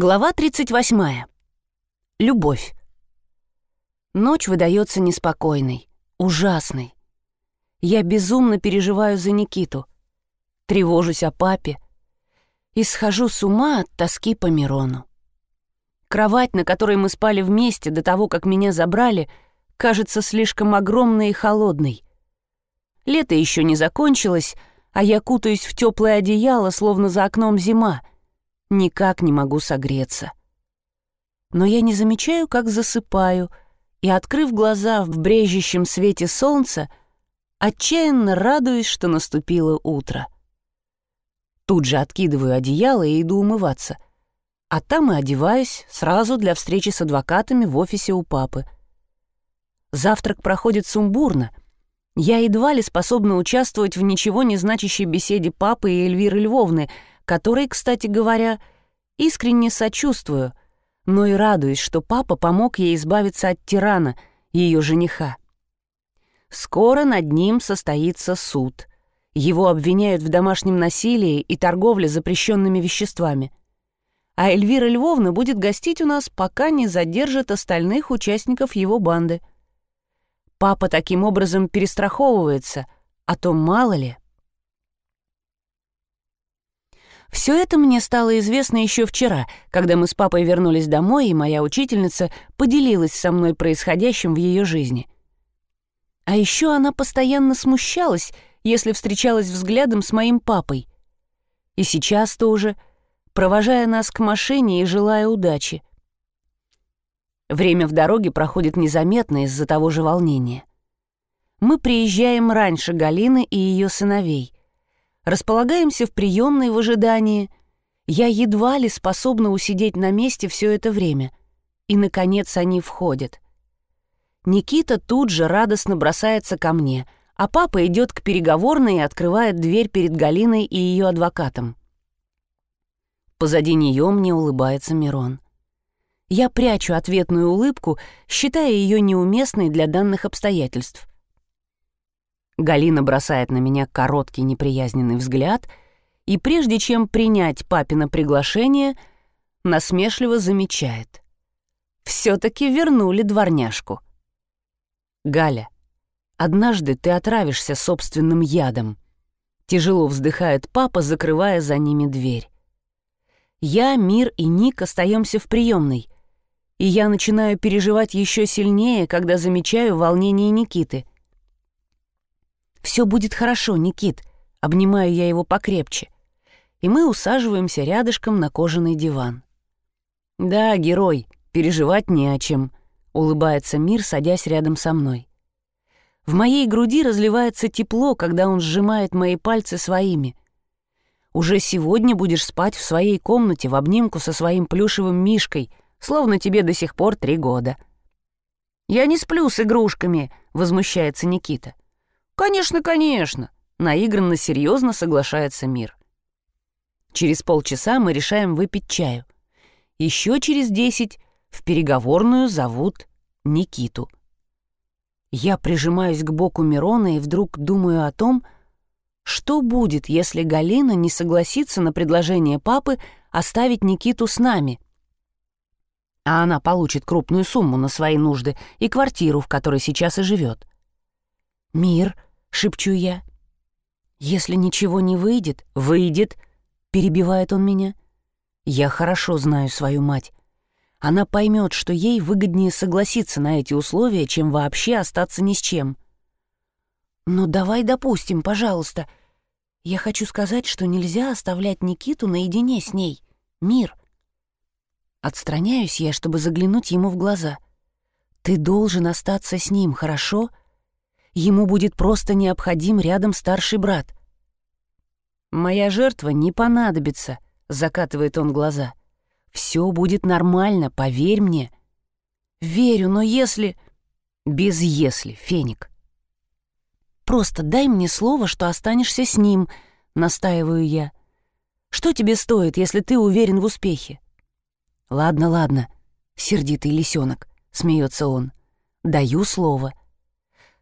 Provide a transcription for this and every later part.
Глава 38. Любовь. Ночь выдается неспокойной, ужасной. Я безумно переживаю за Никиту, тревожусь о папе и схожу с ума от тоски по Мирону. Кровать, на которой мы спали вместе до того, как меня забрали, кажется слишком огромной и холодной. Лето еще не закончилось, а я кутаюсь в теплое одеяло, словно за окном зима — никак не могу согреться. Но я не замечаю, как засыпаю, и, открыв глаза в брежущем свете солнца, отчаянно радуюсь, что наступило утро. Тут же откидываю одеяло и иду умываться. А там и одеваюсь сразу для встречи с адвокатами в офисе у папы. Завтрак проходит сумбурно. Я едва ли способна участвовать в ничего не значащей беседе папы и Эльвиры Львовны — которой, кстати говоря, искренне сочувствую, но и радуюсь, что папа помог ей избавиться от тирана, ее жениха. Скоро над ним состоится суд. Его обвиняют в домашнем насилии и торговле запрещенными веществами. А Эльвира Львовна будет гостить у нас, пока не задержит остальных участников его банды. Папа таким образом перестраховывается, а то мало ли — все это мне стало известно еще вчера, когда мы с папой вернулись домой, и моя учительница поделилась со мной происходящим в ее жизни. А еще она постоянно смущалась, если встречалась взглядом с моим папой. И сейчас тоже, провожая нас к машине и желая удачи. Время в дороге проходит незаметно из-за того же волнения. Мы приезжаем раньше Галины и ее сыновей — Располагаемся в приемной в ожидании. Я едва ли способна усидеть на месте все это время. И, наконец, они входят. Никита тут же радостно бросается ко мне, а папа идет к переговорной и открывает дверь перед Галиной и ее адвокатом. Позади нее мне улыбается Мирон. Я прячу ответную улыбку, считая ее неуместной для данных обстоятельств. Галина бросает на меня короткий неприязненный взгляд и, прежде чем принять папино приглашение, насмешливо замечает. «Все-таки вернули дворняжку». «Галя, однажды ты отравишься собственным ядом», — тяжело вздыхает папа, закрывая за ними дверь. Я, Мир и Ник остаемся в приемной, и я начинаю переживать еще сильнее, когда замечаю волнение Никиты — «Все будет хорошо, Никит», — обнимаю я его покрепче. И мы усаживаемся рядышком на кожаный диван. «Да, герой, переживать не о чем», — улыбается Мир, садясь рядом со мной. В моей груди разливается тепло, когда он сжимает мои пальцы своими. Уже сегодня будешь спать в своей комнате в обнимку со своим плюшевым мишкой, словно тебе до сих пор три года. «Я не сплю с игрушками», — возмущается Никита. «Конечно, конечно!» — наигранно серьезно соглашается мир. Через полчаса мы решаем выпить чаю. Еще через десять в переговорную зовут Никиту. Я прижимаюсь к боку Мирона и вдруг думаю о том, что будет, если Галина не согласится на предложение папы оставить Никиту с нами. А она получит крупную сумму на свои нужды и квартиру, в которой сейчас и живет. «Мир», — шепчу я. «Если ничего не выйдет, выйдет», — перебивает он меня. «Я хорошо знаю свою мать. Она поймет, что ей выгоднее согласиться на эти условия, чем вообще остаться ни с чем». «Но давай допустим, пожалуйста. Я хочу сказать, что нельзя оставлять Никиту наедине с ней. Мир». Отстраняюсь я, чтобы заглянуть ему в глаза. «Ты должен остаться с ним, хорошо?» Ему будет просто необходим рядом старший брат. «Моя жертва не понадобится», — закатывает он глаза. «Все будет нормально, поверь мне». «Верю, но если...» «Без «если», Феник». «Просто дай мне слово, что останешься с ним», — настаиваю я. «Что тебе стоит, если ты уверен в успехе?» «Ладно, ладно, сердитый лисенок», — смеется он. «Даю слово.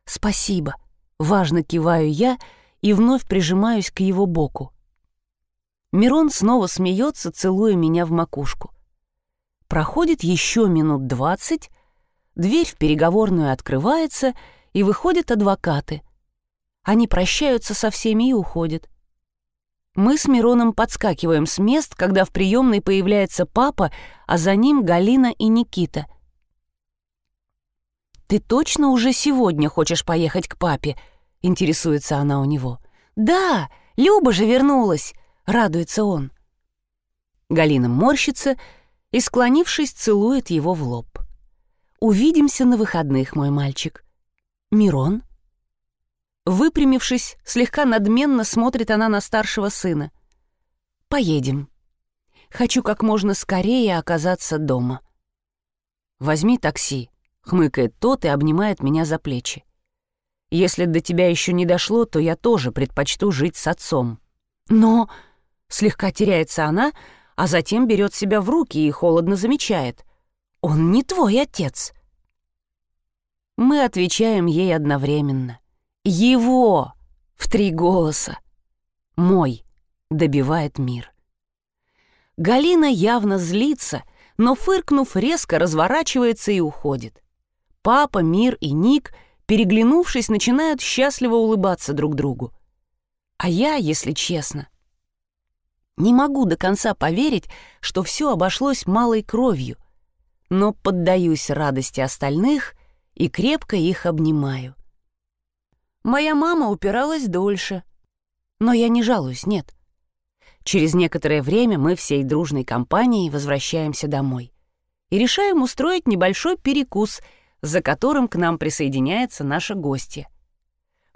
«Спасибо», — важно киваю я и вновь прижимаюсь к его боку. Мирон снова смеется, целуя меня в макушку. Проходит еще минут двадцать, дверь в переговорную открывается, и выходят адвокаты. Они прощаются со всеми и уходят. Мы с Мироном подскакиваем с мест, когда в приемной появляется папа, а за ним Галина и Никита. «Ты точно уже сегодня хочешь поехать к папе?» — интересуется она у него. «Да, Люба же вернулась!» — радуется он. Галина морщится и, склонившись, целует его в лоб. «Увидимся на выходных, мой мальчик». «Мирон?» Выпрямившись, слегка надменно смотрит она на старшего сына. «Поедем. Хочу как можно скорее оказаться дома». «Возьми такси», — хмыкает тот и обнимает меня за плечи. «Если до тебя еще не дошло, то я тоже предпочту жить с отцом». «Но...» — слегка теряется она, а затем берет себя в руки и холодно замечает. «Он не твой отец». Мы отвечаем ей одновременно. Его в три голоса. Мой добивает мир. Галина явно злится, но, фыркнув, резко разворачивается и уходит. Папа, Мир и Ник, переглянувшись, начинают счастливо улыбаться друг другу. А я, если честно, не могу до конца поверить, что все обошлось малой кровью, но поддаюсь радости остальных и крепко их обнимаю. Моя мама упиралась дольше. Но я не жалуюсь, нет. Через некоторое время мы всей дружной компанией возвращаемся домой и решаем устроить небольшой перекус, за которым к нам присоединяется наша гостья.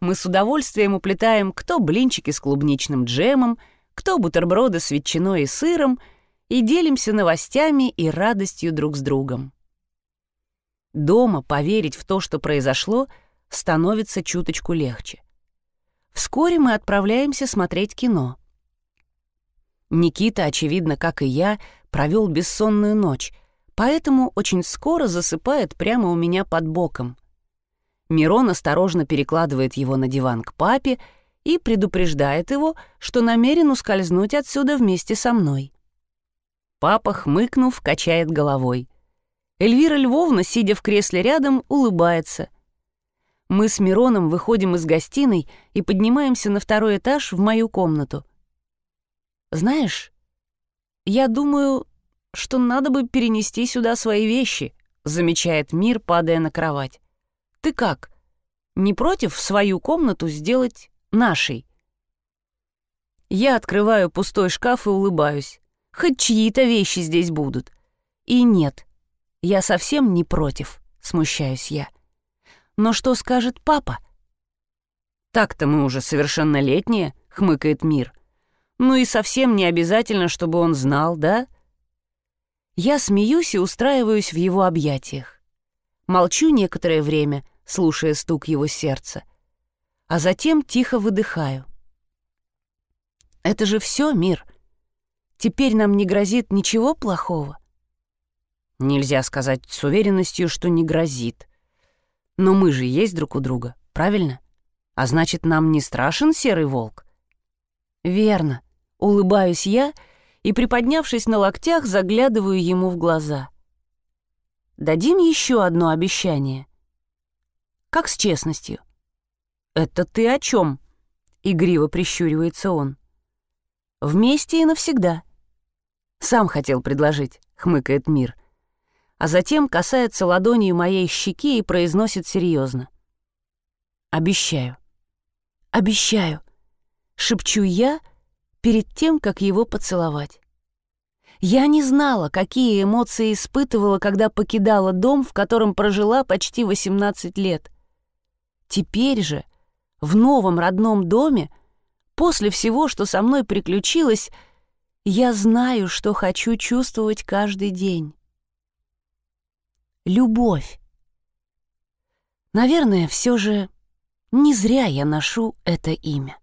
Мы с удовольствием уплетаем кто блинчики с клубничным джемом, кто бутерброды с ветчиной и сыром и делимся новостями и радостью друг с другом. Дома поверить в то, что произошло — становится чуточку легче. Вскоре мы отправляемся смотреть кино. Никита, очевидно, как и я, провел бессонную ночь, поэтому очень скоро засыпает прямо у меня под боком. Мирон осторожно перекладывает его на диван к папе и предупреждает его, что намерен ускользнуть отсюда вместе со мной. Папа, хмыкнув, качает головой. Эльвира Львовна, сидя в кресле рядом, улыбается — мы с Мироном выходим из гостиной и поднимаемся на второй этаж в мою комнату. «Знаешь, я думаю, что надо бы перенести сюда свои вещи», замечает Мир, падая на кровать. «Ты как, не против свою комнату сделать нашей?» Я открываю пустой шкаф и улыбаюсь. Хоть чьи-то вещи здесь будут. И нет, я совсем не против, смущаюсь я. Но что скажет папа? Так-то мы уже совершеннолетние, хмыкает мир. Ну и совсем не обязательно, чтобы он знал, да? Я смеюсь и устраиваюсь в его объятиях. Молчу некоторое время, слушая стук его сердца, а затем тихо выдыхаю. Это же все мир. Теперь нам не грозит ничего плохого. Нельзя сказать с уверенностью, что не грозит. Но мы же есть друг у друга, правильно? А значит, нам не страшен серый волк? Верно. Улыбаюсь я и, приподнявшись на локтях, заглядываю ему в глаза. Дадим еще одно обещание. Как с честностью? Это ты о чем? Игриво прищуривается он. Вместе и навсегда. Сам хотел предложить, хмыкает мир а затем касается ладонью моей щеки и произносит серьезно. «Обещаю. Обещаю», — шепчу я перед тем, как его поцеловать. Я не знала, какие эмоции испытывала, когда покидала дом, в котором прожила почти 18 лет. Теперь же, в новом родном доме, после всего, что со мной приключилось, я знаю, что хочу чувствовать каждый день любовь. Наверное, все же не зря я ношу это имя.